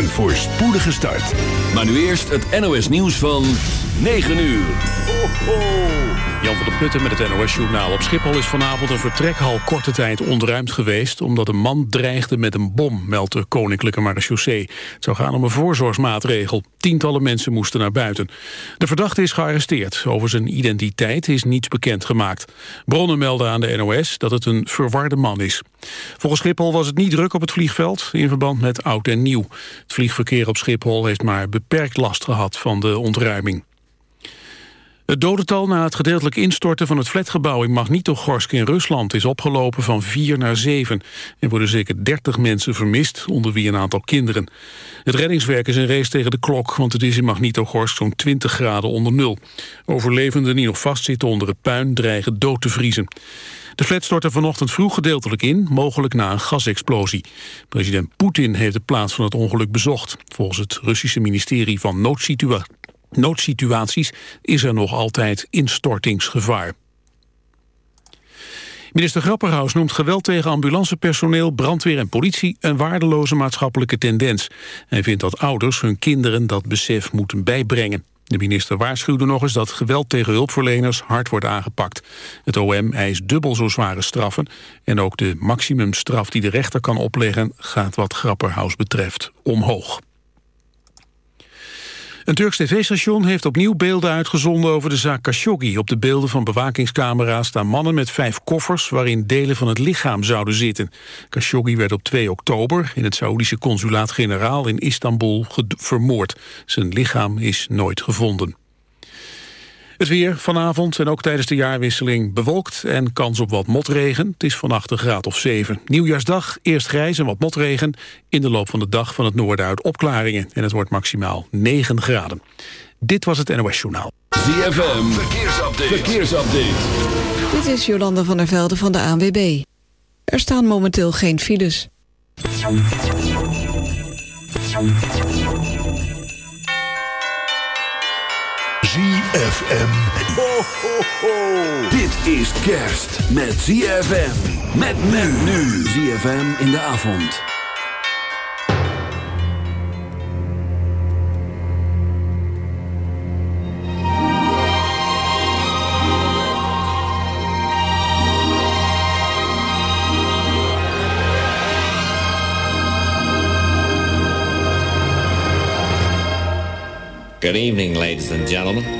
Een voorspoedige start. Maar nu eerst het NOS nieuws van 9 uur. Jan van der Putten met het NOS-journaal. Op Schiphol is vanavond een vertrekhal korte tijd ontruimd geweest... omdat een man dreigde met een bom, meldt de Koninklijke Marechaussee. Het zou gaan om een voorzorgsmaatregel. Tientallen mensen moesten naar buiten. De verdachte is gearresteerd. Over zijn identiteit is niets bekendgemaakt. Bronnen melden aan de NOS dat het een verwarde man is. Volgens Schiphol was het niet druk op het vliegveld... in verband met oud en nieuw. Het vliegverkeer op Schiphol heeft maar beperkt last gehad van de ontruiming. Het dodental na het gedeeltelijk instorten van het flatgebouw in Magnitogorsk in Rusland is opgelopen van 4 naar 7. Er worden zeker 30 mensen vermist, onder wie een aantal kinderen. Het reddingswerk is een race tegen de klok, want het is in Magnitogorsk zo'n 20 graden onder nul. Overlevenden die nog vastzitten onder het puin dreigen dood te vriezen. De flat stortte vanochtend vroeg gedeeltelijk in, mogelijk na een gasexplosie. President Poetin heeft de plaats van het ongeluk bezocht. Volgens het Russische ministerie van Noodsituatie noodsituaties is er nog altijd instortingsgevaar. Minister Grapperhaus noemt geweld tegen ambulancepersoneel, brandweer en politie een waardeloze maatschappelijke tendens. Hij vindt dat ouders hun kinderen dat besef moeten bijbrengen. De minister waarschuwde nog eens dat geweld tegen hulpverleners hard wordt aangepakt. Het OM eist dubbel zo zware straffen en ook de maximumstraf die de rechter kan opleggen gaat wat Grapperhaus betreft omhoog. Een Turks tv-station heeft opnieuw beelden uitgezonden over de zaak Khashoggi. Op de beelden van bewakingscamera's staan mannen met vijf koffers... waarin delen van het lichaam zouden zitten. Khashoggi werd op 2 oktober in het Saoedische consulaat-generaal in Istanbul vermoord. Zijn lichaam is nooit gevonden. Het weer vanavond en ook tijdens de jaarwisseling bewolkt en kans op wat motregen. Het is vannacht een graad of 7. Nieuwjaarsdag, eerst grijs en wat motregen. In de loop van de dag van het noorden uit opklaringen. En het wordt maximaal 9 graden. Dit was het NOS Journaal. ZFM, verkeersupdate. verkeersupdate. Dit is Jolanda van der Velde van de ANWB. Er staan momenteel geen files. ZFM. Ho, ho, ho. Dit is kerst met ZFM. Met men nu. ZFM in de avond. Good evening, ladies and gentlemen.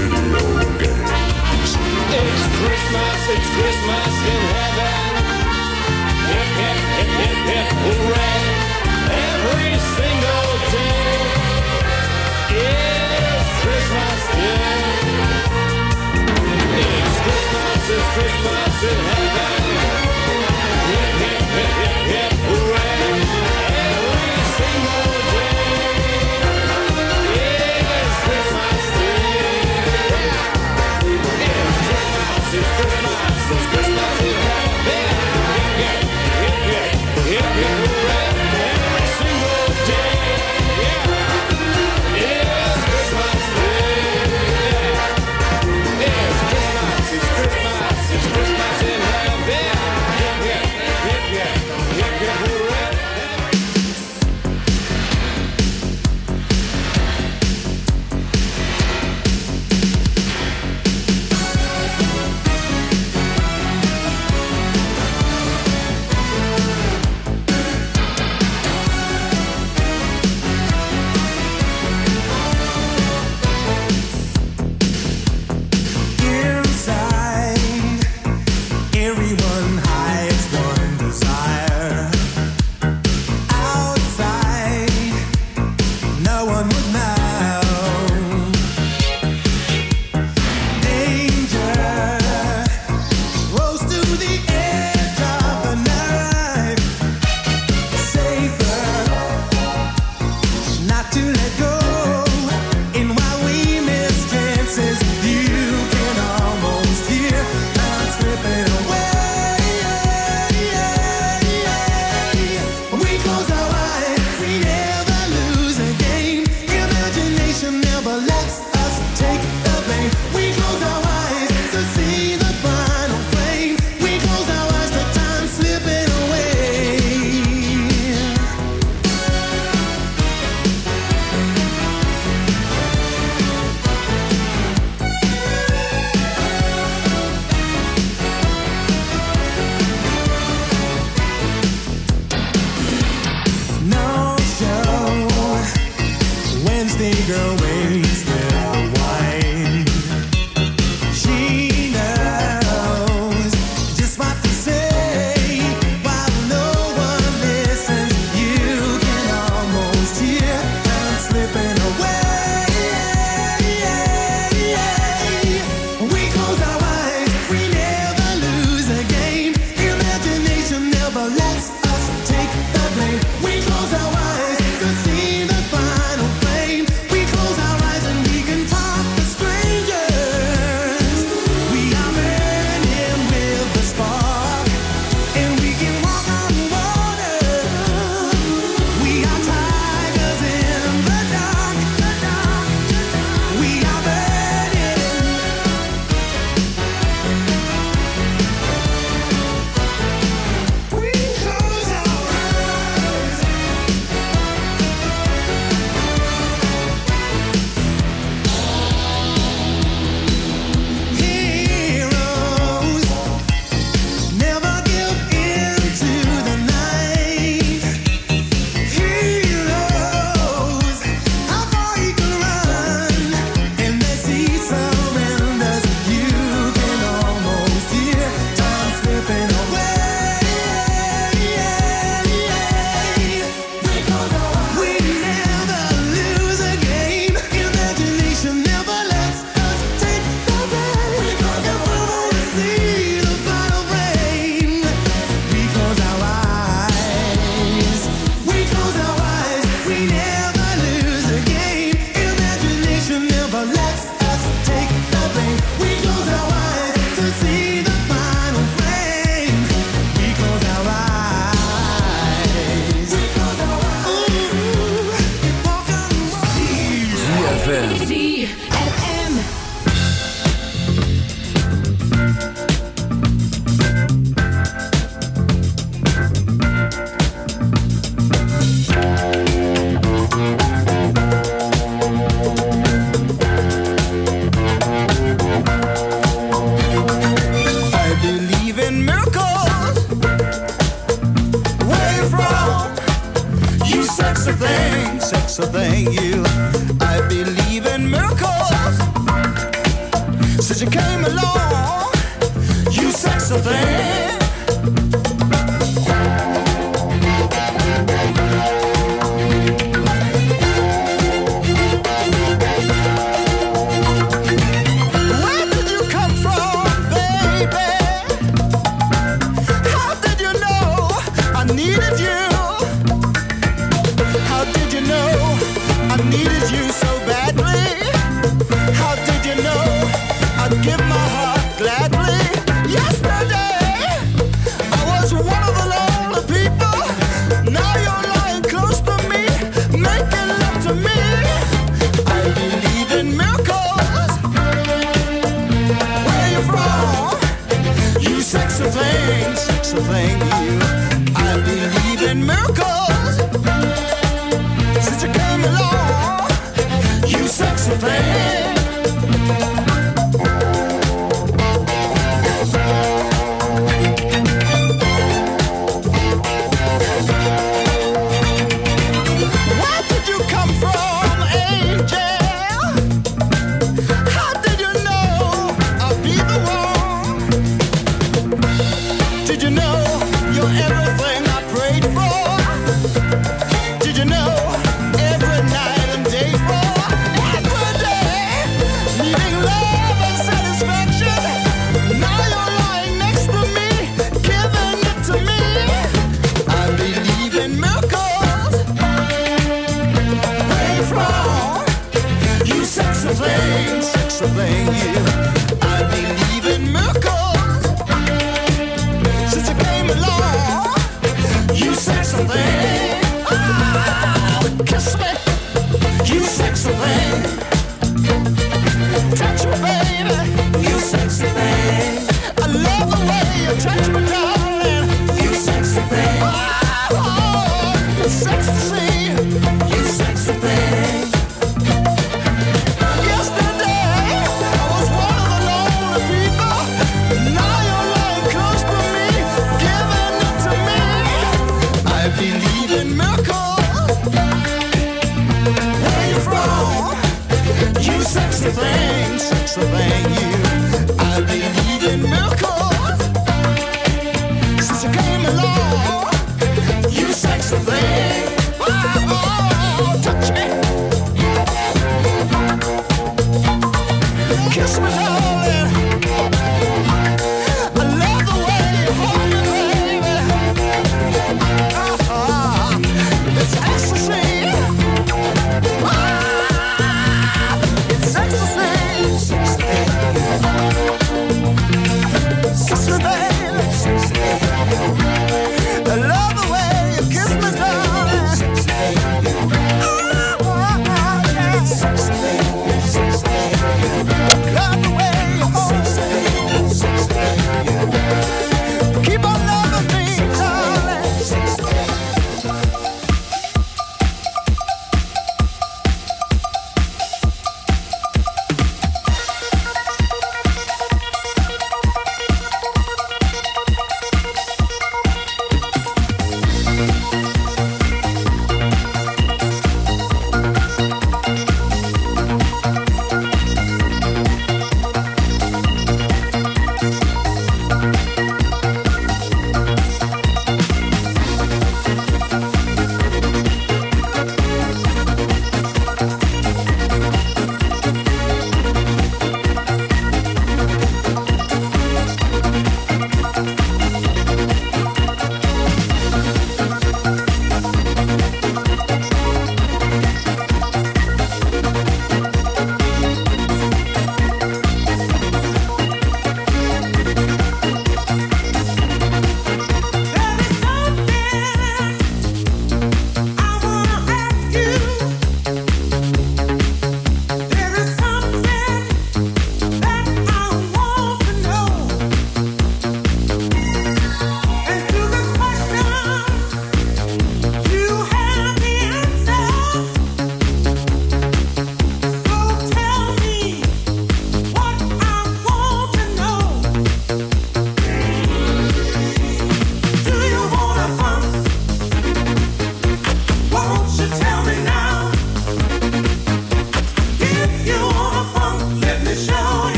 It's Christmas, it's Christmas in heaven. Hip, hip, hip, hip, hip, hooray. Every single day is Christmas Day. It's Christmas, it's Christmas in heaven. one would not. Change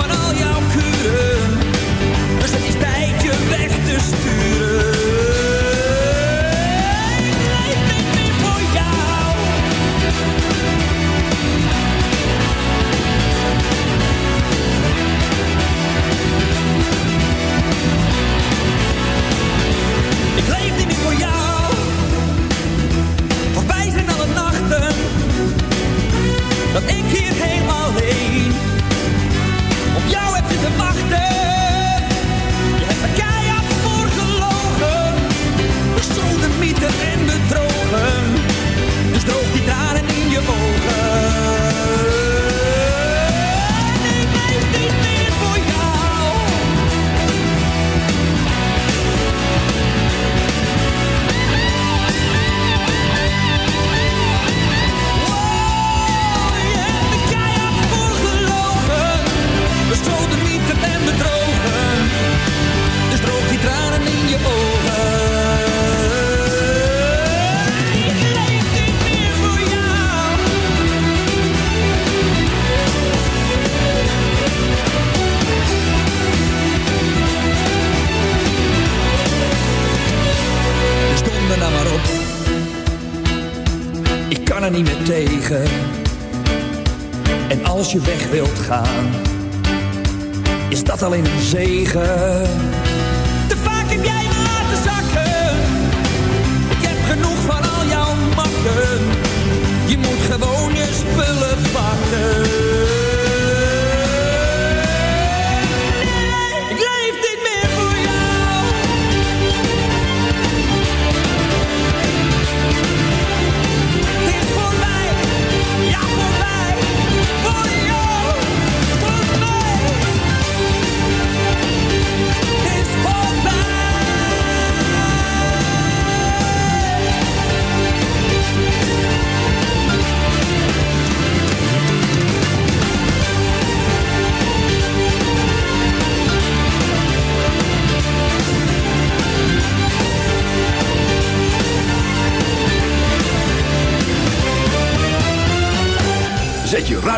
van al jouw kuren. Dus het is tijd je weg te sturen.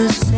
this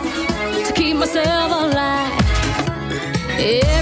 to keep myself alive. Yeah.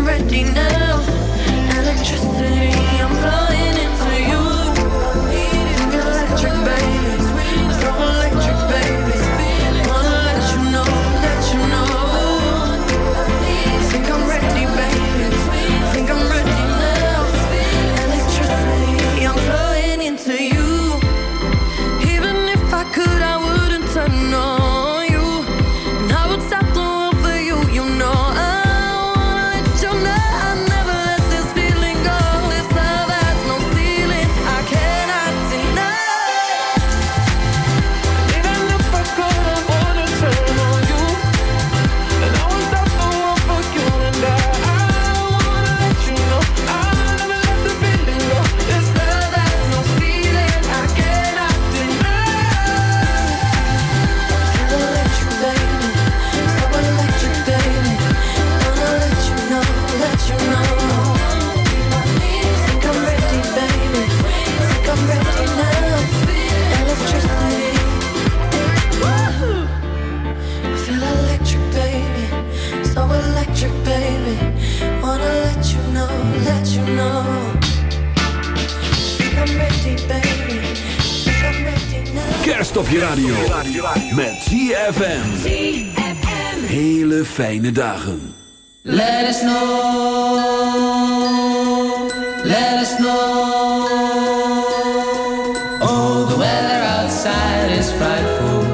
I'm ready now. op je radio. Met ZFM. Hele fijne dagen. Let us know. Let us know. Oh, the weather outside is frightful.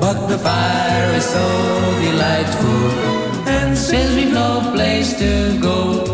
But the fire is so delightful. And since we've no place to go.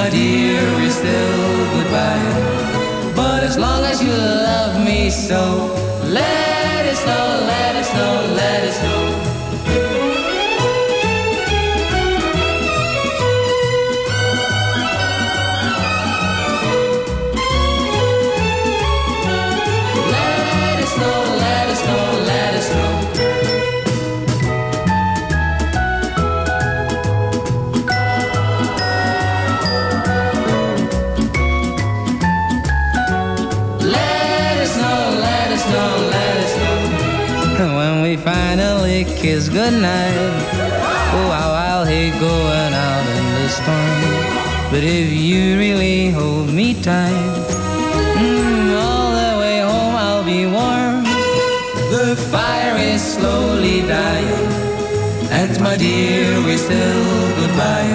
my dear, is still goodbye. But as long as you love me so, let kiss goodnight. Oh, I'll, I'll hate going out in the storm. But if you really hold me tight, mm, all the way home I'll be warm. The fire is slowly dying, and my dear, we're still goodbye.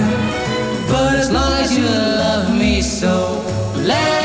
But as long as you love me so, let